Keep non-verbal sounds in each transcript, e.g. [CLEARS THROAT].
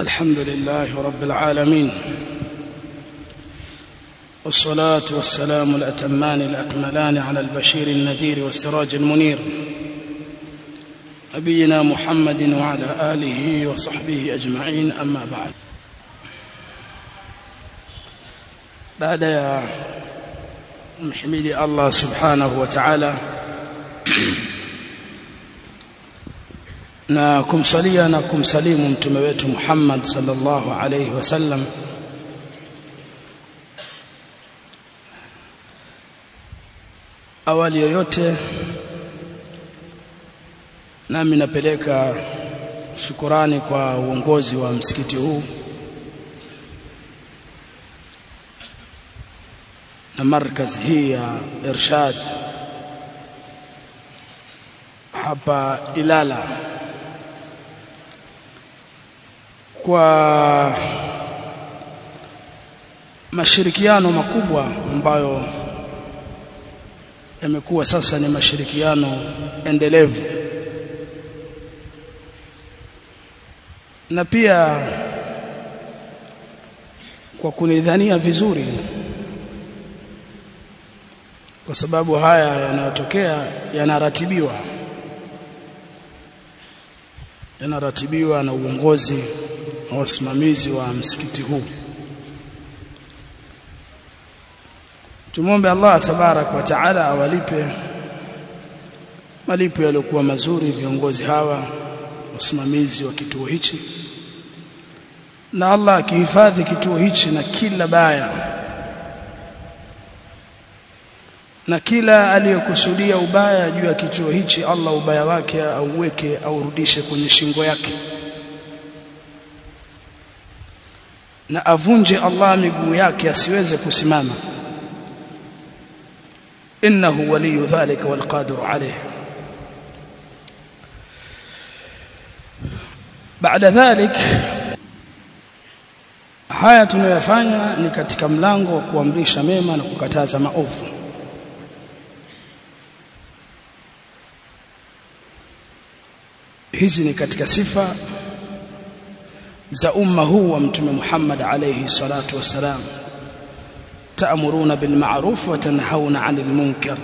الحمد لله رب العالمين والصلاة والسلام الأتمان الأكملان على البشير النذير والسراج المنير نبينا محمد وعلى آله وصحبه أجمعين أما بعد. بعد يا محمد الله سبحانه وتعالى [CLEARS THROAT] na kumsalia na kumsalimu mtume wetu Muhammad sallallahu alayhi wasallam awali yoyote nami napeleka shukurani kwa uongozi wa msikiti huu na markaz hii ya Irshad hapa Ilala kwa mashirikiano makubwa ambayo yamekuwa sasa ni mashirikiano endelevu. Na pia kwa kunidhania vizuri kwa sababu haya yanayotokea yanaratibiwa. Yanaratibiwa na uongozi na wasimamizi wa msikiti huu. Tumombe Allah tabarak wa taala awalipe malipo yaliokuwa mazuri viongozi hawa wasimamizi wa kituo hichi. Na Allah akihifadhi kituo hichi na kila baya na kila aliyokusudia ubaya juu ya kituo hichi Allah ubaya wake auweke aurudishe kwenye shingo yake na avunje Allah miguu yake asiweze kusimama. Innahu waliyu dhalika walqadiru alayh. Baada dhalik haya tunayofanya ni katika mlango wa kuamrisha mema na kukataza maovu. Hizi ni katika sifa za umma huu wa mtume Muhammad alayhi salatu wasalam ta'muruna bil ma'ruf wa tanhauna 'anil munkar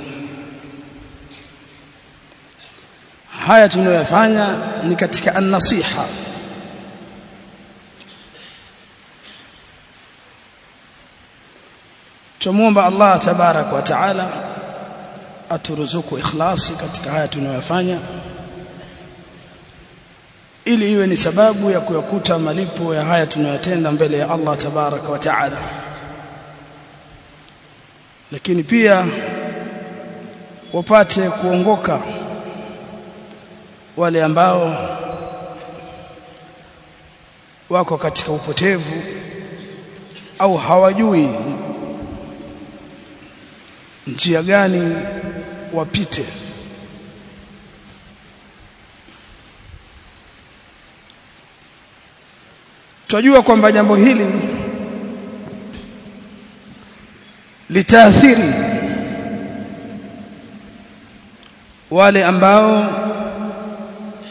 haya tunayofanya ni katika an-nasiha tumuomba Allah tabarak wa taala aturuzuku ikhlasi katika haya tunayofanya ili iwe ni sababu ya kuyakuta malipo ya haya tunayotenda mbele ya Allah tabaraka wa taala. Lakini pia wapate kuongoka wale ambao wako katika upotevu au hawajui njia gani wapite Tunajua kwamba jambo hili litaathiri wale ambao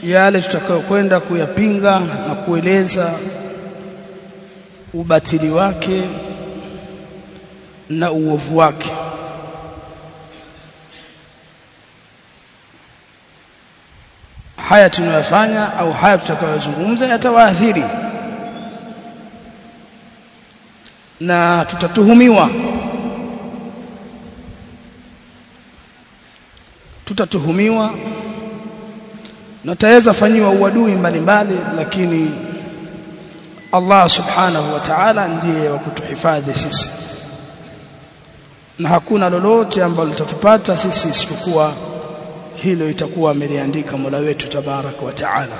yale tutakayokwenda kuyapinga na kueleza ubatili wake na uovu wake. Haya tunayofanya au haya tutakayozungumza yatawaathiri na tutatuhumiwa. Tutatuhumiwa. Na taweza fanyiwa uadui mbalimbali lakini Allah subhanahu wa ta'ala ndiye wa kutuhifadhi sisi. Na hakuna lolote ambalo litatupata sisi isipokuwa hilo itakuwa ameliandika Mola wetu tabarak wa ta'ala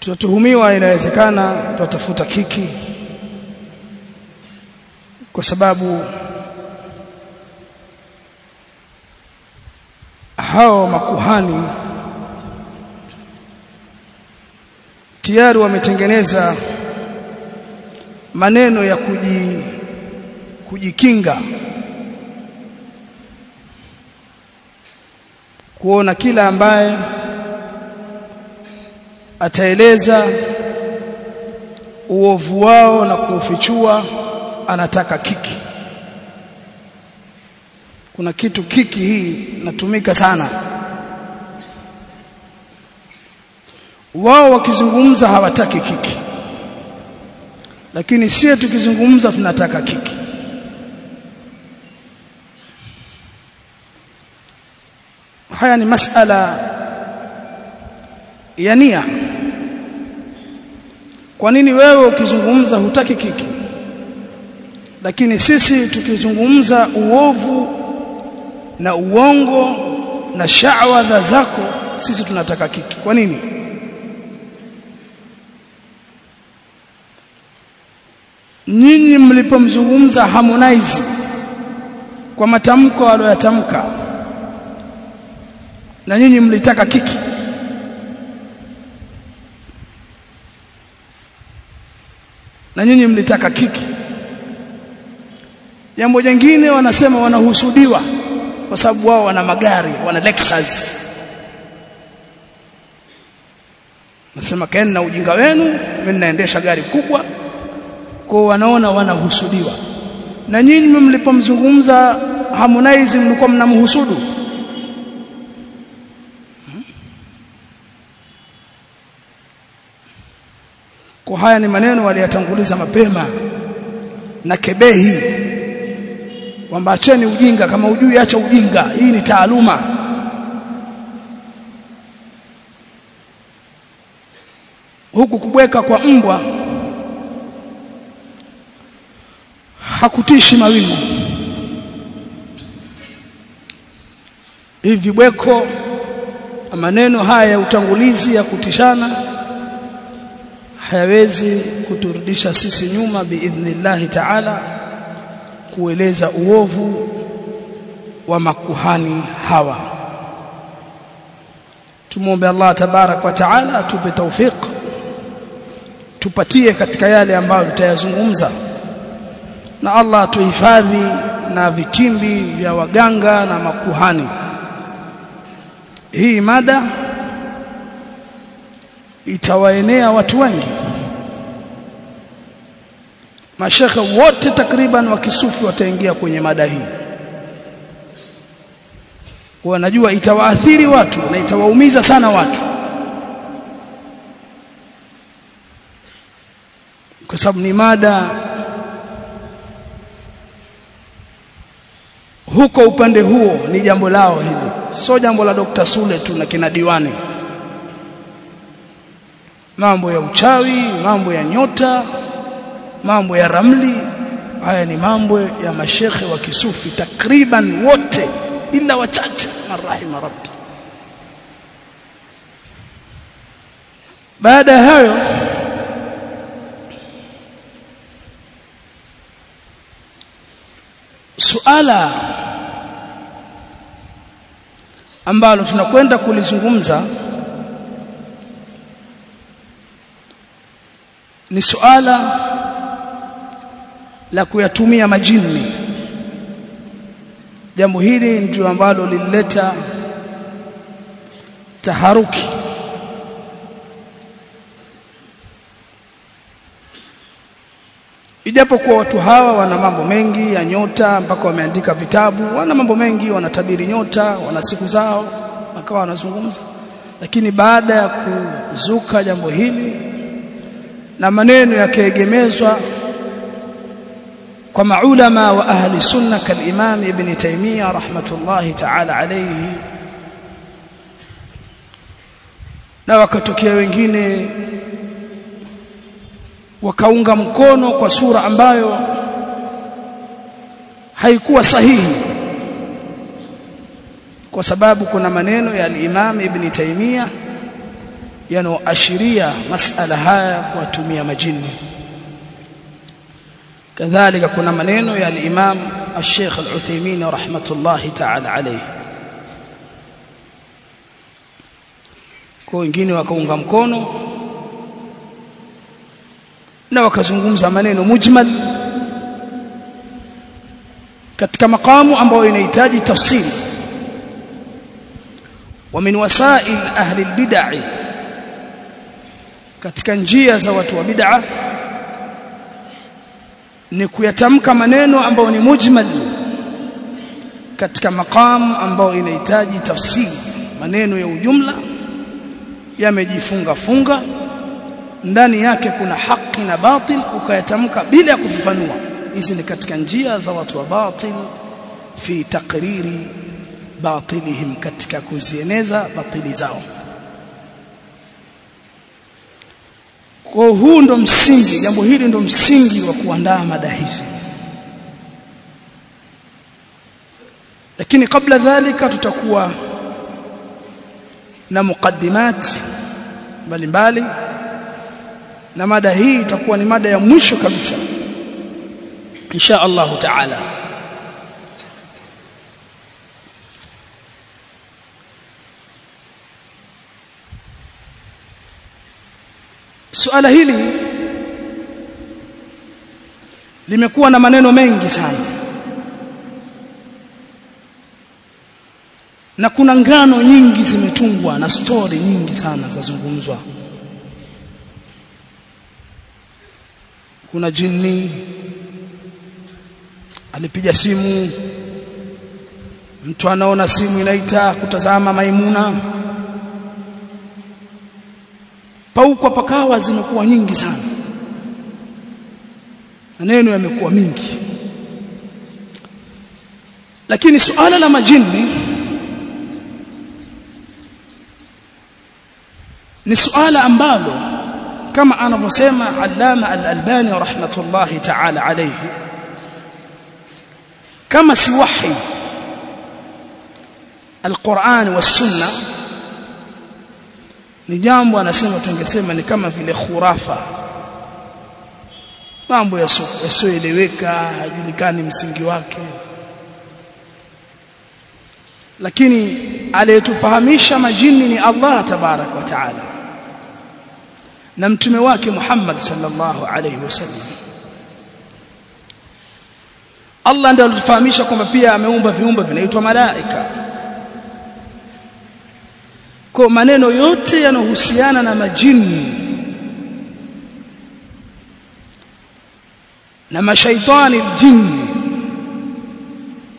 tutatuhumiwa inawezekana tutatafuta kiki. Kwa sababu hao makuhani tayari wametengeneza maneno ya kuji kujikinga. Kuona kila ambaye ataeleza uovu wao na kuufichua anataka kiki. Kuna kitu kiki hii natumika sana. Wao wakizungumza hawataki kiki. Lakini sie tukizungumza tunataka kiki. Haya ni masala ya nia kwa nini wewe ukizungumza hutaki kiki? Lakini sisi tukizungumza uovu na uongo na sha'wadha zako sisi tunataka kiki. Kwa nini? Nyinyi mlipomzungumza Harmonize kwa matamko aliyoyatamka na nyinyi mlitaka kiki na nyinyi mlitaka kiki? Jambo jingine wanasema wanahusudiwa kwa sababu wao wana magari wana Lexus. Nasema kaeni na ujinga wenu mimi naendesha gari kubwa. Kwa wanaona wanahusudiwa. Na nyinyi mlipomzungumza Harmonize mlikuwa mnamhusudu kwa haya ni maneno waliyatanguliza mapema na kebehi kwamba acheni ujinga kama ujui acha ujinga. Hii ni taaluma. Huku kubweka kwa mbwa hakutishi mawingu. Hivi bweko maneno haya ya utangulizi ya kutishana hayawezi kuturudisha sisi nyuma biidhnillahi ta'ala kueleza uovu wa makuhani hawa. Tumuombe Allah tabarak wa taala atupe tawfik tupatie katika yale ambayo tutayazungumza na Allah tuhifadhi na vitimbi vya waganga na makuhani. Hii mada itawaenea watu wengi. Mashekhe wote takriban wa kisufi wataingia kwenye mada hii. Wanajua itawaathiri watu na itawaumiza sana watu. Kwa sababu ni mada huko upande huo ni jambo lao hili. Sio jambo la Dr. Sule tu na kina diwani mambo ya uchawi mambo ya nyota mambo ya ramli. Haya ni mambo ya mashekhe wa kisufi takriban wote ila wachache. Marahima rabbi. Baada ya hayo suala ambalo tunakwenda kulizungumza ni suala la kuyatumia majini. Jambo hili ndio ambalo lilileta taharuki. Ijapokuwa watu hawa wana mambo mengi ya nyota mpaka wameandika vitabu wana mambo mengi wanatabiri nyota wana siku zao wakawa wanazungumza. Lakini baada ya kuzuka jambo hili na maneno yakaegemezwa kwa maulama wa ahli sunna kalimam ibn taymiyah rahmatullahi ta'ala alayhi. Na wakatokea wengine wakaunga mkono kwa sura ambayo haikuwa sahihi kwa sababu kuna maneno ya al-Imam Ibn Taymiyyah yanayoashiria masala haya kuwatumia majini kadhalika kuna maneno ya al-Imam al-Sheikh al-Uthaymeen rahmatullahi ta'ala alayhi kwa wengine wakaunga mkono na wakazungumza maneno mujmal katika makamu ambayo inahitaji tafsiri min wasail ahli albid'ah katika njia za watu wa bid'a ni kuyatamka maneno ambayo ni mujmal katika maqam ambayo inahitaji tafsiri. Maneno ya ujumla yamejifunga funga ndani yake kuna haki na batil ukayatamka bila kufafanua. Hizi ni katika njia za watu wa batil fi takriri batilihim katika kuzieneza batili zao kwa huu ndo msingi jambo hili ndo msingi wa kuandaa mada hizi. Lakini kabla dhalika tutakuwa na mukaddimat mbalimbali na mada hii itakuwa ni mada ya mwisho kabisa insha Allahu taala suala hili limekuwa na maneno mengi sana. Na kuna ngano nyingi zimetungwa na stori nyingi sana zazungumzwa. Kuna jini alipiga simu. Mtu anaona simu inaita kutazama maimuna pauko pakawa zimekuwa nyingi sana. Maneno yamekuwa mingi. Lakini suala la majini ni suala ambalo kama anavyosema Allama Al-Albani rahmatullahi ta'ala alayhi kama si wahi Al-Qur'an was-Sunna ni jambo anasema tungesema ni kama vile khurafa. Mambo yasioeleweka hajulikani msingi wake. Lakini aliyetufahamisha majini ni Allah tabarak wa taala na mtume wake Muhammad sallallahu alayhi wasallam. Allah ndiye alitufahamisha kwamba pia ameumba viumbe vinaitwa malaika kwa maneno yote yanohusiana na majini na mashaitani jini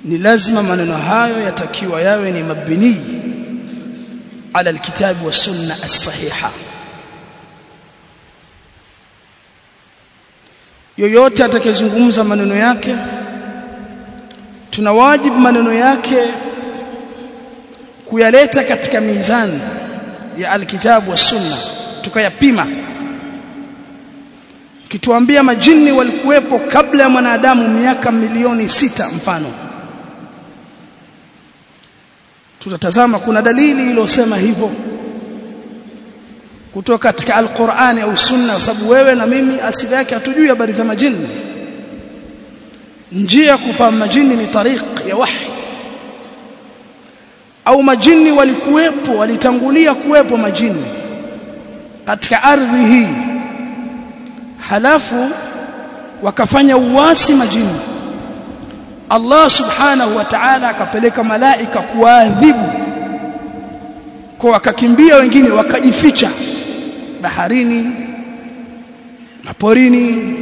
ni lazima maneno hayo yatakiwa yawe ni mabini ala alkitabu wa sunna as-sahiha. Yoyote atakayezungumza maneno yake tuna wajibu maneno yake kuyaleta katika mizani ya alkitabu wa sunna tukayapima. Kituambia majini walikuwepo kabla ya mwanadamu miaka milioni sita mfano. Tutatazama kuna dalili iliyosema hivyo kutoka katika alqur'ani au sunna sababu wewe na mimi asili yake hatujui habari za majini. Njia kufahamu majini ni tariq ya wahi au majini walikuwepo walitangulia kuwepo majini katika ardhi hii. Halafu wakafanya uasi majini. Allah subhanahu wa ta'ala akapeleka malaika kuwaadhibu. Kwa wakakimbia wengine wakajificha baharini na porini.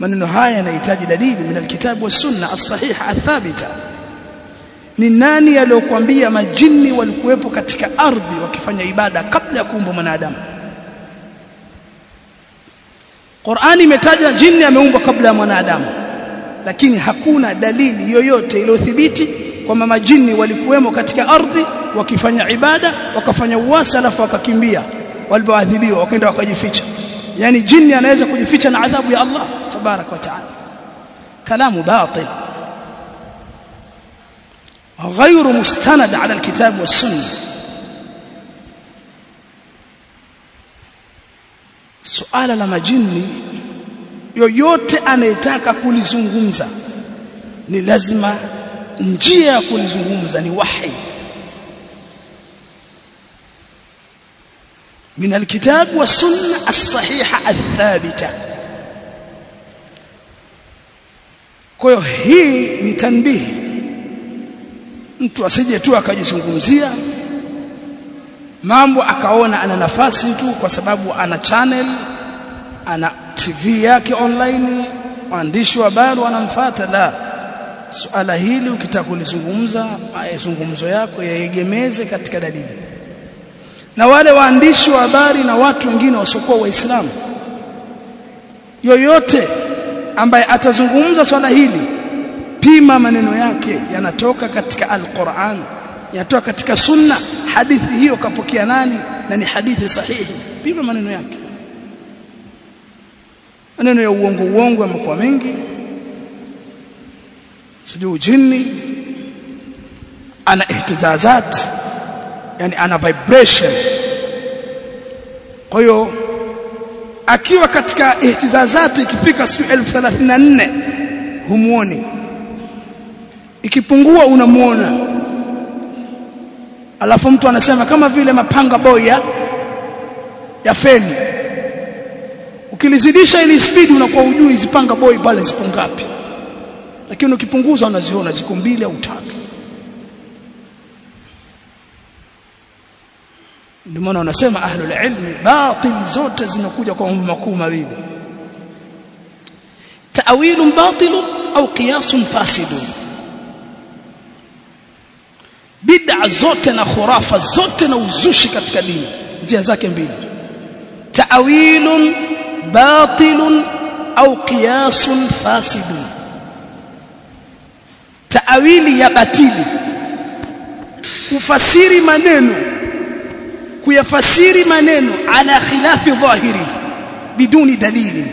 Maneno haya yanahitaji dalili min alkitabu was sunna as-sahiha athabita ni nani aliyokuambia majini walikuwepo katika ardhi wakifanya ibada kabla ya kuumbwa mwanadamu? Qur'ani imetaja jini ameumbwa kabla ya mwanadamu lakini hakuna dalili yoyote iliyothibiti kwamba majini walikuwemo katika ardhi wakifanya ibada wakafanya uasi alafu wakakimbia. Walipoadhibiwa wakaenda wakajificha. Yani jini anaweza kujificha na adhabu ya Allah tabarak wa taala. Kalamu batil غير مستند على الكتاب والسنه suala la majini yoyote anayetaka kulizungumza ni lazima njia ya kulizungumza ni wahi من الكتاب والسنه الصحيحه الثابته kwa hiyo hii ni tanbihi mtu asije tu akajizungumzia. Mambo akaona ana nafasi tu kwa sababu ana channel ana TV yake online waandishi wa habari wanamfuata. La suala hili ukitaka kulizungumza mazungumzo yako yaegemeze katika dalili. Na wale waandishi wa habari na watu wengine wasiokuwa waislamu yoyote ambaye atazungumza swala hili pima maneno yake yanatoka katika al-Qur'an yanatoka katika sunna. Hadithi hiyo kapokea nani? Na ni hadithi sahihi. Pima maneno yake. Maneno ya uongo uongo yamekuwa mengi. Sijui jini ana ihtizazat yani ana vibration. Kwa hiyo akiwa katika ihtizazati ikifika siku 1034 humuoni ikipungua unamuona. Alafu mtu anasema kama vile mapanga boya ya feni. Ukilizidisha ili speed unakuwa ujui zipanga boy pale zipo ngapi. Lakini ukipunguza unaziona ziko mbili au tatu. Ndio maana wanasema ahlul ilmi batil zote zinakuja kwa mambo makuu mawili. Ta'wilun batilun au qiyasun fasidun bid'a zote na khurafa zote na uzushi katika dini. Njia zake mbili. Ta'wilun batilun au qiyasun fasidun. Ta'wili ya batili. Kufasiri maneno kuyafasiri maneno ala khilafi dhahiri biduni dalili.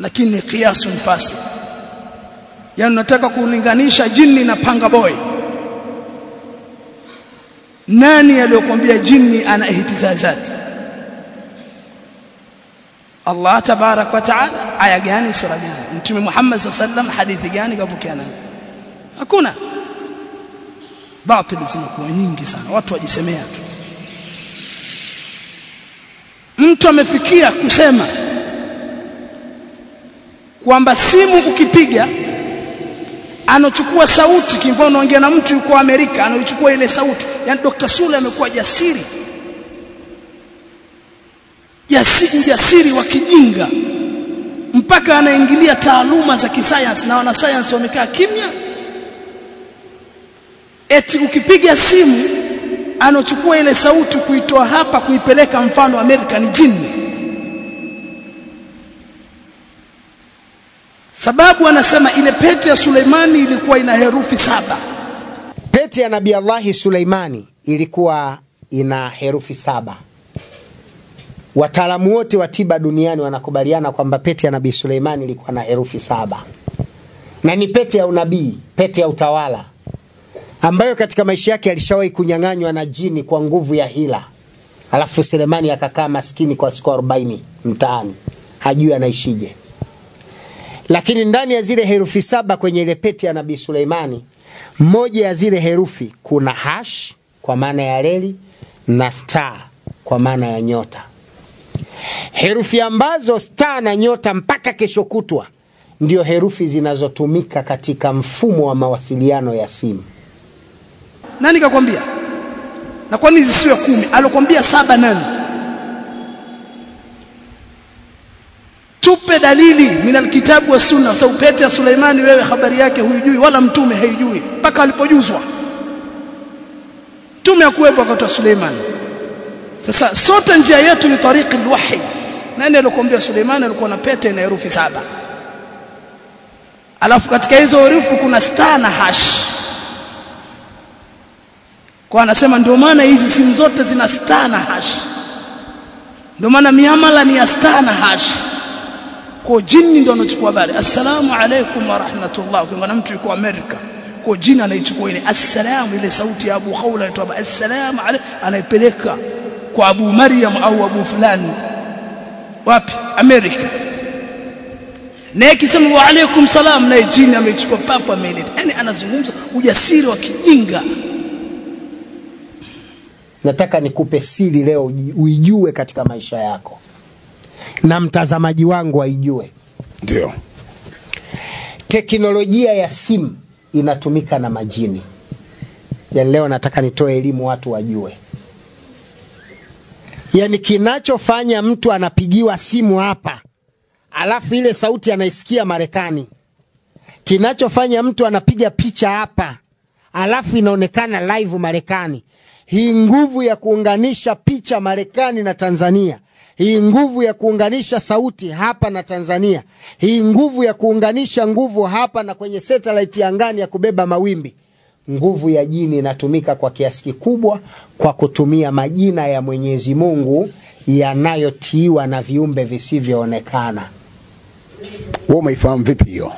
Lakini qiyasun fasid yani nataka kulinganisha jini na panga boy. Nani aliyokuambia jini ana ihtizazati Allah tabarak wa taala aya gani? Sura gani? Mtume Muhammad sallam hadithi gani kapokea nani hakuna. Batil zinakuwa nyingi sana. Watu wajisemea tu. Mtu amefikia kusema kwamba simu ukipiga anochukua sauti kimfano unaongea na mtu yuko Amerika anaochukua ile sauti. Yani Dr. Sule amekuwa jasiri. Jasiri ujasiri wa kijinga. Mpaka anaingilia taaluma za kisayansi na wanasayansi wamekaa kimya. Eti ukipiga simu anochukua ile sauti kuitoa hapa kuipeleka mfano Amerika ni jini sababu anasema ile pete ya Suleimani ilikuwa ina herufi saba Pete ya Nabii Allahi Suleimani ilikuwa ina herufi saba. Wataalamu wote wa tiba duniani wanakubaliana kwamba pete ya Nabii Suleimani ilikuwa na herufi saba, na ni pete ya unabii, pete ya utawala, ambayo katika maisha yake alishawahi kunyang'anywa na jini kwa nguvu ya hila, alafu Sulemani akakaa maskini kwa siku 40 mtaani, hajui anaishije. Lakini ndani ya zile herufi saba kwenye ile pete ya Nabii Suleimani, moja ya zile herufi kuna hash kwa maana ya reli na star kwa maana ya nyota. Herufi ambazo star na nyota mpaka kesho kutwa ndio herufi zinazotumika katika mfumo wa mawasiliano ya simu. nani kakwambia na kwani zisiwe kumi alokwambia saba nani tupe dalili min alkitabu wa sunna sababu pete ya Suleimani wewe habari yake huijui wala mtume haijui mpaka alipojuzwa. Mtume akuwepo wakati wa Suleimani. Sasa sote njia yetu ni tariki alwahi nani alikwambia Suleimani alikuwa na pete na herufi saba? Alafu katika hizo herufi kuna star na hash. Kwa anasema ndio maana hizi simu zote zina star na hash. Ndio maana miamala ni ya star na hash kwa jini ndio anachukua habari. Assalamu alaykum wa rahmatullah na mtu yuko Amerika kwa jini anaichukua ile assalamu ile sauti ya Abu Khawla inatoa assalamu anaipeleka kwa Abu Maryam au Abu fulani wapi? Amerika. Na ikisema wa alaykum salam na jini ameichukua papo ameleta. Yani anazungumza ujasiri wa kijinga. Nataka nikupe siri leo uijue katika maisha yako na mtazamaji wangu aijue. ndio. Teknolojia ya simu inatumika na majini. yani leo nataka nitoe elimu watu wajue. Yani kinachofanya mtu anapigiwa simu hapa alafu ile sauti anaisikia marekani. Kinachofanya mtu anapiga picha hapa alafu inaonekana live marekani. Hii nguvu ya kuunganisha picha marekani na tanzania hii nguvu ya kuunganisha sauti hapa na tanzania. Hii nguvu ya kuunganisha nguvu hapa na kwenye satellite angani ya kubeba mawimbi. Nguvu ya jini inatumika kwa kiasi kikubwa kwa kutumia majina ya mwenyezi mungu yanayotiiwa na viumbe visivyoonekana. Wewe umeifahamu vipi hiyo?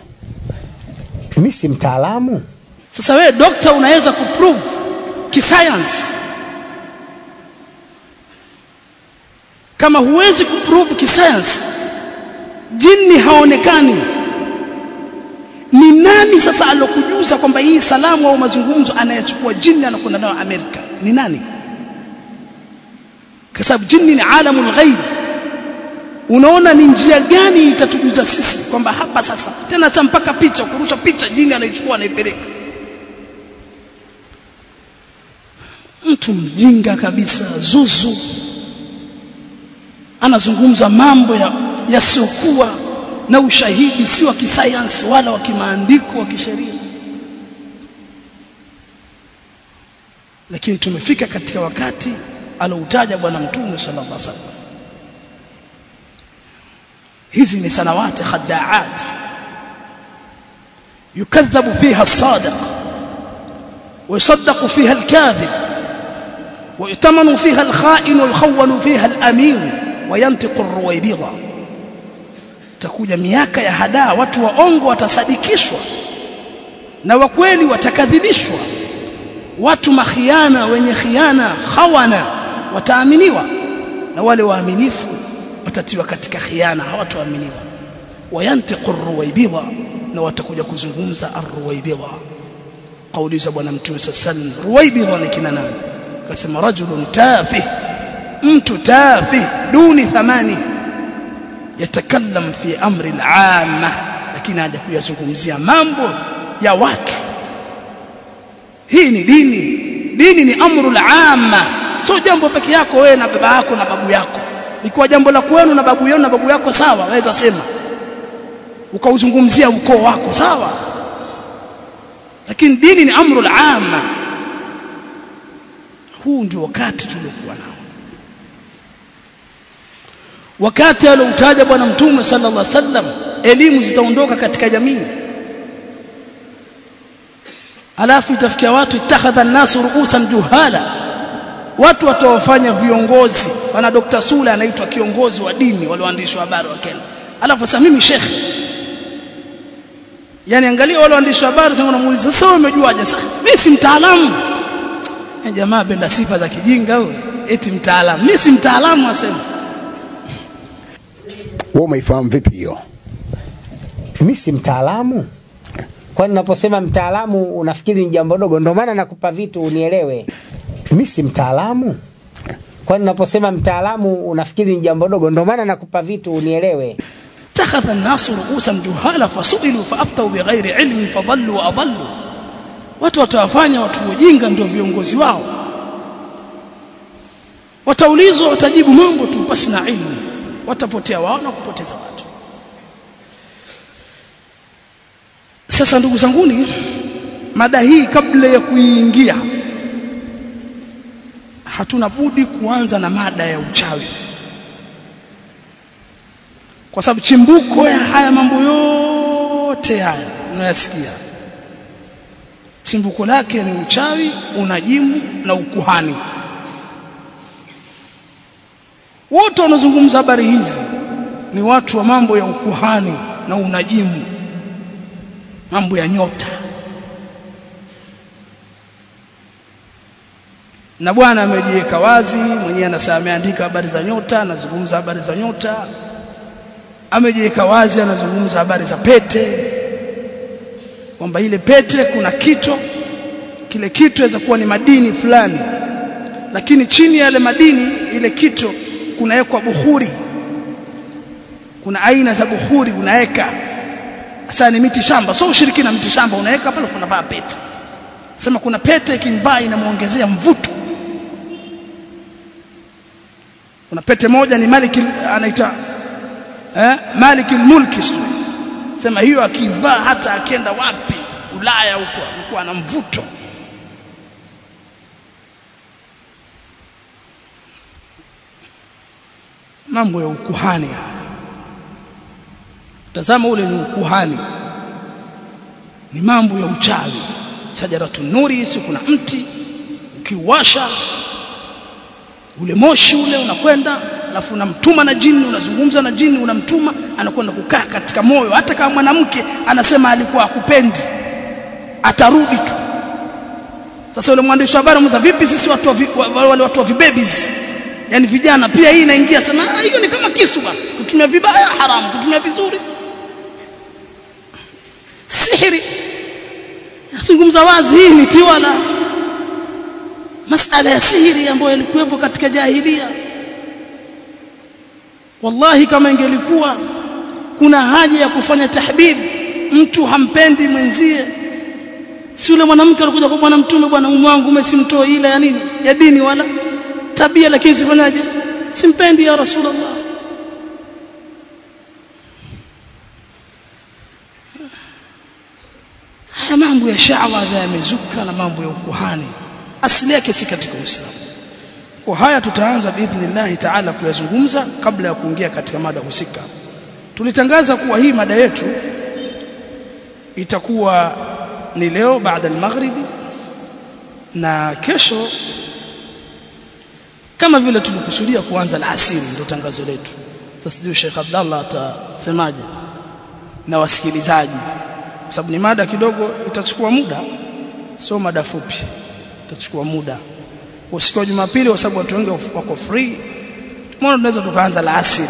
Mimi si mtaalamu. Sasa wewe dokta unaweza kuprove kisayansi kama huwezi kuprove kisayansi jini haonekani. Ni nani sasa alokujuza kwamba hii salamu au mazungumzo anayechukua jini anakwenda nayo Amerika? Ni nani? Kwa sababu jini ni alamul ghaib. Unaona ni njia gani itatuguza sisi kwamba hapa sasa tena sasa mpaka picha kurusha picha jini anaichukua anaipeleka. Mtu mjinga kabisa zuzu anazungumza mambo ya yasiyokuwa na ushahidi si wa kisayansi wala wa kimaandiko wa kisheria lakini tumefika katika wakati aloutaja bwana mtume sallallahu alaihi wasallam hizi ni sanawati khadaat yukadhabu fiha as-sadiq ويصدق فيها الكاذب ويؤتمن فيها الخائن ويخون فيها الأمين wayantiqu ruwaibidha takuja miaka ya hadaa watu waongo watasadikishwa na wakweli watakadhibishwa. Watu makhiana wenye khiana khawana wataaminiwa na wale waaminifu watatiwa katika khiana hawataaminiwa wayantiqu ruwaibidha na watakuja kuzungumza ruwaybida kauli za bwana mtume sallam ruwaybida ni kina nani? Akasema rajulun tafih mtu tafih duni thamani. Yatakallam fi amri al-amma lakini haja kuyazungumzia mambo ya watu. Hii ni dini. Dini ni amru al-amma sio jambo peke yako wewe na baba yako na babu yako. Ikiwa jambo la kwenu na babu yenu na babu yako sawa waweza sema. Ukauzungumzia ukoo wako sawa. Lakini dini ni amru al-amma huu ndio wakati tuliokuwa nao wakati alioutaja bwana mtume sallallahu alaihi wasallam elimu zitaondoka katika jamii. Alafu itafikia watu itakhadha an-nasu ru'usan juhala. Watu watawafanya viongozi. Wana Dr. Sula anaitwa kiongozi wa dini wale waandishi wa habari wakenda alafu sasa mimi shekhi yani angalia wale waandishi wa habari sasa unamuuliza sasa umejuaje? Sasa mimi si mtaalamu. Jamaa benda sifa za kijinga wewe eti mtaalamu. Mimi si mtaalamu asema wewe umeifahamu vipi hiyo mi si mtaalamu kwani naposema mtaalamu unafikiri ni jambo dogo ndio maana nakupa vitu unielewe mi si mtaalamu kwani naposema mtaalamu unafikiri ni jambo dogo ndio maana nakupa vitu unielewe اتخذ الناس رؤوسا جهالا فسئلوا فافتوا بغير علم فضلوا واضلوا watu watawafanya watu wajinga ndio viongozi wao wataulizwa watajibu mambo tu basi na ilmu watapotea wao na kupoteza watu. Sasa ndugu zanguni mada hii kabla ya kuiingia hatuna budi kuanza na mada ya uchawi. Kwa sababu chimbuko ya haya mambo yote haya unayasikia chimbuko lake ni uchawi unajimu na ukuhani wote wanazungumza habari hizi ni watu wa mambo ya ukuhani na unajimu mambo ya nyota. Na bwana amejiweka wazi mwenyewe anasema ameandika habari za nyota anazungumza habari za nyota. Amejiweka wazi anazungumza habari za pete kwamba ile pete kuna kito kile kito inaweza kuwa ni madini fulani lakini chini ya yale madini ile kito kunawekwa bukhuri kuna aina za bukhuri unaweka sasa ni miti shamba sio ushirikina miti shamba unaweka pale unavaa pete. Sema kuna pete ikimvaa inamuongezea mvuto. Kuna pete moja ni maliki anaita eh maliki al-Mulk sema hiyo akivaa hata akienda wapi? Ulaya huko alikuwa na mvuto mambo ya ukuhani. Tazama ule ni ukuhani. Ni mambo ya uchawi. Shajaratu nuri si kuna mti ukiwasha ule moshi ule unakwenda alafu unamtuma na jini unazungumza na jini unamtuma anakwenda kukaa katika moyo. Hata kama mwanamke anasema alikuwa akupendi atarudi tu. Sasa yule mwandishi wa habari mza vipi sisi watu wa wale watu wa vibabies yani vijana pia hii inaingia sana. Hiyo ni kama kisu bwana. Kutumia vibaya haramu. Kutumia vizuri. Sihiri. Zungumza wazi hii ni tiwala. Masala ya sihiri ambayo ilikuwepo katika jahilia. Wallahi kama ingelikuwa kuna haja ya kufanya tahbib mtu hampendi mwenzie. Si yule mwanamke alikuja kwa bwana mtume bwana mume wangu umesimtoe ila ya nini? Ya dini wala tabia lakini sifanyaje simpendi ya rasulullah. Haya mambo ya shawa yamezuka na mambo ya ukuhani. Asili yake si katika Uislamu. Kwa haya tutaanza biidhnillah taala kuyazungumza kabla ya kuingia katika mada husika. Tulitangaza kuwa hii mada yetu itakuwa ni leo baada al-maghribi na kesho kama vile tulikusudia kuanza la asiri ndio tangazo letu. Sasa sijui Sheikh Abdallah atasemaje na wasikilizaji? Kwa sababu ni mada kidogo itachukua muda. Sio mada fupi itachukua muda. Usiku wa Jumapili kwa sababu watu wengi wako free tumeona tunaweza tukaanza la asiri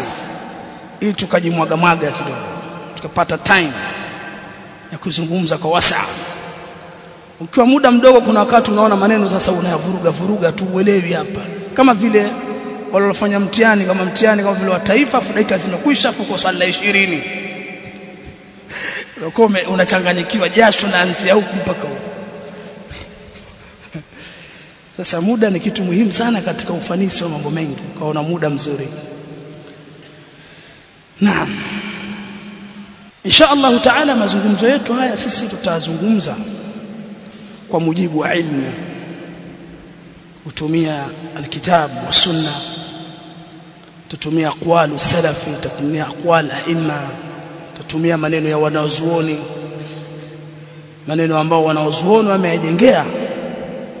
ili tukajimwaga mwaga kidogo tukapata time ya kuzungumza kwa wasaa. Ukiwa muda mdogo kuna wakati unaona maneno sasa unayavuruga vuruga tu uelewi hapa kama vile walofanya mtihani kama mtihani kama vile wa taifa dakika zimekwisha fuko kwa swali la 20 unakuwa unachanganyikiwa jasho na naanzia huku mpaka huku. Sasa muda ni kitu muhimu sana katika ufanisi wa mambo mengi kwa una muda mzuri. Naam. Insha Allah taala mazungumzo yetu haya sisi tutazungumza kwa mujibu wa ilmu kutumia alkitabu wa sunna tutumia aqwalu salafi tutumia aqwal aima tutumia maneno ya wanaozuoni maneno ambao wanaozuoni wameyajengea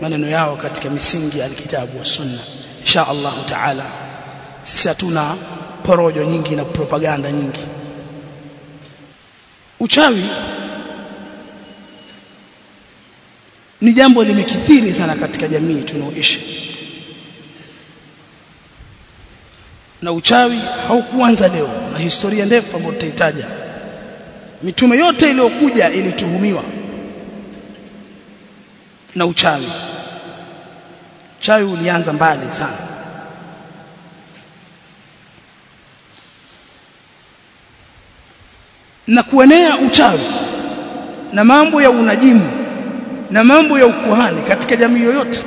maneno yao katika misingi ya alkitabu wa sunna. Insha Allah taala sisi hatuna porojo nyingi na propaganda nyingi. Uchawi ni jambo limekithiri sana katika jamii tunaoishi. Na uchawi haukuanza leo na historia ndefu ambayo tutaitaja. Mitume yote iliyokuja ilituhumiwa na uchawi. Uchawi ulianza mbali sana. Na kuenea uchawi na mambo ya unajimu na mambo ya ukuhani katika jamii yoyote.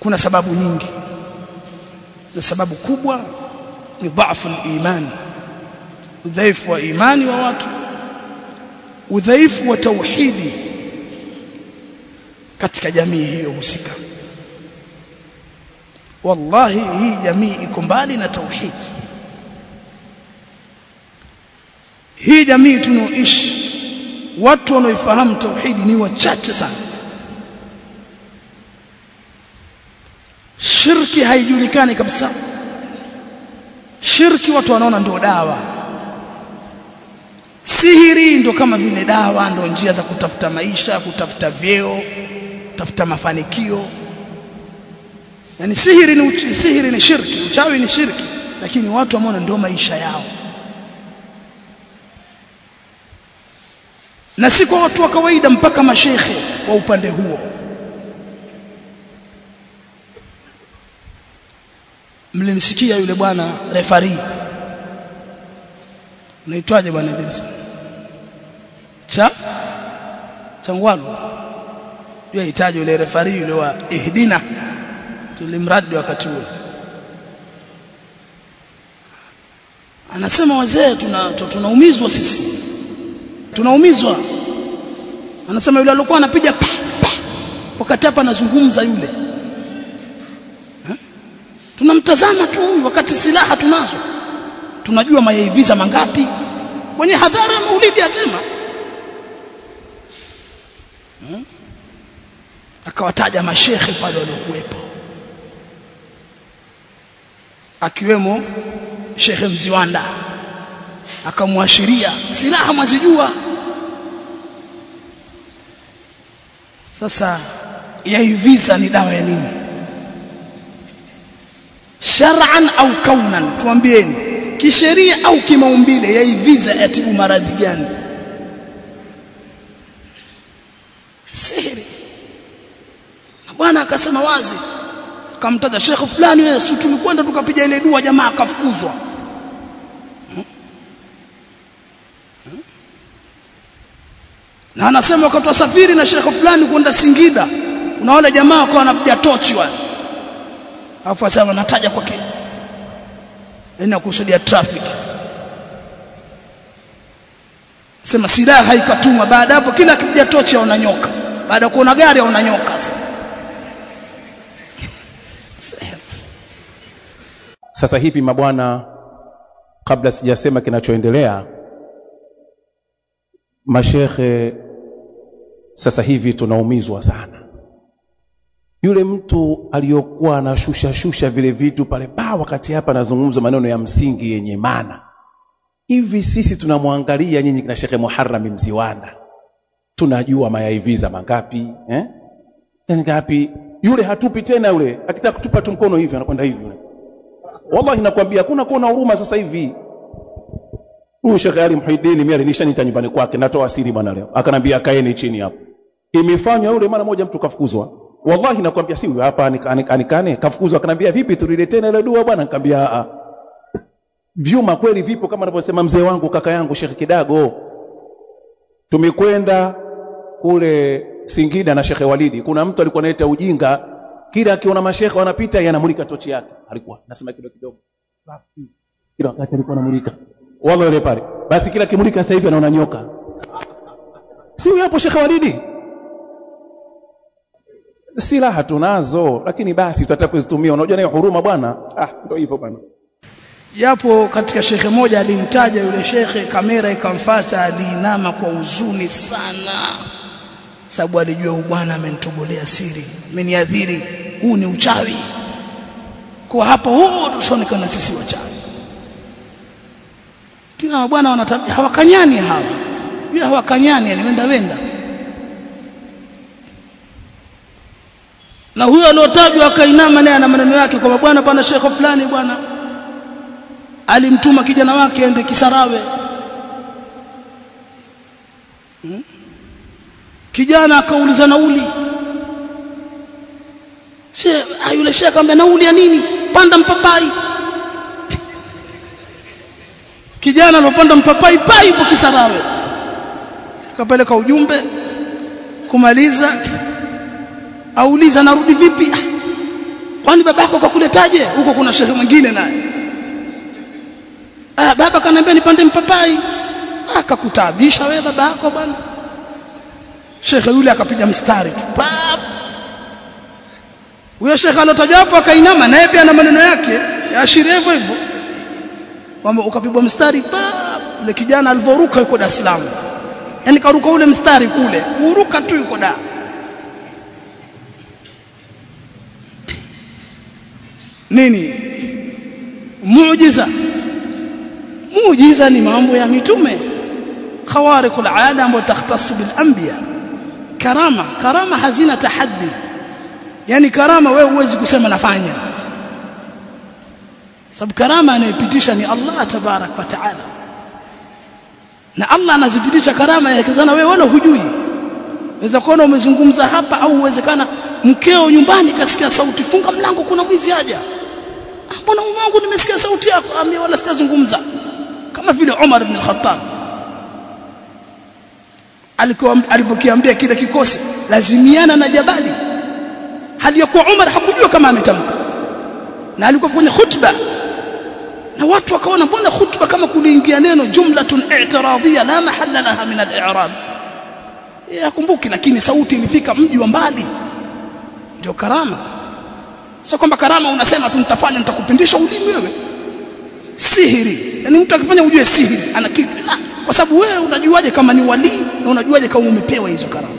Kuna sababu nyingi. Na sababu kubwa ni dhaifu al-iman udhaifu wa imani wa watu. Udhaifu wa tauhidi katika jamii hiyo husika. Wallahi hii jamii iko mbali na tauhidi hii jamii tunaoishi watu wanaoifahamu tauhidi ni wachache sana. Shirki haijulikani kabisa. Shirki watu wanaona ndio dawa. Sihiri ndo kama vile dawa ndo njia za kutafuta maisha kutafuta vyeo kutafuta mafanikio. Yani sihiri ni uchi, sihiri ni shirki uchawi ni shirki lakini watu wameona ndio maisha yao na si kwa watu wa kawaida mpaka mashekhe wa upande huo. Mlimsikia yule bwana refari. Naitwaje bwana Idris? Cha? Changwalo yeye anahitaji yule refari yule wa ihdina. Tulimradi wakati huo. Anasema wazee tuna tunaumizwa sisi tunaumizwa. Anasema yule alikuwa anapiga wakati hapa anazungumza yule. Tunamtazama tu wakati silaha tunazo. Tunajua mayaiviza mangapi. Kwenye hadhara maulidi asema hmm? akawataja mashehe pale waliokuwepo. Akiwemo Shekhe Mziwanda. Akamwashiria silaha mwazijua sasa yaiviza ni dawa ya nini? Shar'an au kaunan tuambieni. Kisheria au kimaumbile yaiviza yatibu maradhi gani? Sihiri. Bwana akasema wazi akamtaja shekhe fulani wewe si tulikwenda tukapiga ile dua jamaa akafukuzwa hmm? hmm? Na anasema wakati wasafiri na shekhe fulani kwenda Singida unaona jamaa kwa anapiga tochi wale. Alafu asema nataja kwake. Ina kusudia traffic. Sema silaha haikatumwa. Baada hapo kila akipiga tochi aonanyoka baada ya kuona gari aonanyoka [LAUGHS] Sasa hivi mabwana, kabla sijasema kinachoendelea, mashekhe, sasa hivi tunaumizwa sana. Yule mtu aliyokuwa anashusha shusha vile vitu pale pa, wakati hapa anazungumza maneno ya msingi yenye maana. Hivi sisi tunamwangalia nyinyi kina Shekhe Muharram Mziwanda, tunajua mayaiviza mangapi eh? ngapi? Yule hatupi tena, yule akitaka kutupa tu mkono hivi anakwenda hivi wallahi nakwambia hakuna kuona huruma sasa hivi huyu Sheikh Ali Muhiddin mimi alinishanita nyumbani kwake natoa siri bwana leo akanambia kaeni chini hapo imefanywa yule mara moja mtu kafukuzwa. Wallahi nakwambia si hapa anikane. Kafukuzwa kanambia vipi tulile tena ile dua bwana? Nikamwambia a vyuma kweli vipo kama anavyosema mzee wangu kaka yangu Sheikh Kidago. Tumekwenda kule Singida na Sheikh Walidi. Kuna mtu alikuwa analeta ujinga. Kila akiona mashekhe wanapita yanamulika tochi yake. Alikuwa nasema kidogo kidogo. Kila wakati alikuwa anamulika. Wallahi yule pale. Basi kila kimulika sasa hivi anaona nyoka. Si hapo Sheikh Walidi silaha tunazo lakini basi tutataka kuzitumia. Unajua nayo huruma bwana? Ah ndio hivyo bwana. Yapo katika shekhe moja alimtaja yule shekhe kamera ikamfata aliinama kwa uzuni sana. Sababu alijua huyu bwana amenitobolea siri ameniadhiri. Huu ni uchawi. Kwa hapa huu tusonekana sisi wachawi. Kila bwana wanatabia hawakanyani hawa. Yeye hawakanyani yani wenda wenda na huyo aliotajwa akainama naye ana maneno yake kwa bwana pana shekho fulani bwana alimtuma kijana wake aende Kisarawe. Hmm? kijana akauliza nauli. She yule shekho akamwambia nauli ya nini? Panda mpapai. [LAUGHS] Kijana alopanda mpapai pai yupo Kisarawe. Akapeleka ujumbe kumaliza auliza narudi vipi? Kwani babako kakuletaje huko kuna shehe mwingine naye. Ah baba kanaambia nipande mpapai. Akakutabisha wewe babako bwana. Shekhe yule akapiga mstari pap! Huyo shekhe alotajwa hapo akainama naye pia na maneno yake. Yaashiria hivyo hivyo. Kwamba ukapigwa mstari pap! Yule kijana alivoruka yuko Dar es Salaam. Yani karuka ule mstari kule. Uruka tu yuko Dar nini? Muujiza. Muujiza ni mambo ya mitume. Khawariqul aada ambayo takhtasu bil anbiya. Karama. Karama hazina tahaddi. Yani karama wewe huwezi kusema nafanya. Sababu karama anayepitisha ni Allah tabarak wa taala. Na Allah anazipitisha karama yake sana wewe wala hujui. Waweza kuona umezungumza hapa au uwezekana mkeo nyumbani kasikia sauti funga mlango kuna mwizi aja mbona mume wangu nimesikia sauti yako ami wala sitazungumza. Kama vile Umar ibn al-Khattab alikuwa alipokiambia kile kikosi lazimiana na jabali. Hali ya kuwa Umar hakujua kama ametamka. Na alikuwa kwenye khutba. Na watu wakaona mbona khutba kama kuliingia neno jumlatun i'tiradhiya la mahalla laha min al-i'rab. Yakumbuki lakini sauti ilifika mji wa mbali. Ndio karama sio kwamba karama unasema tu nitafanya nitakupindisha ulimi wewe. Sihiri. Yani mtu akifanya ujue sihiri ana kitu. Kwa sababu wewe unajuaje kama ni wali na unajuaje kama umepewa hizo karama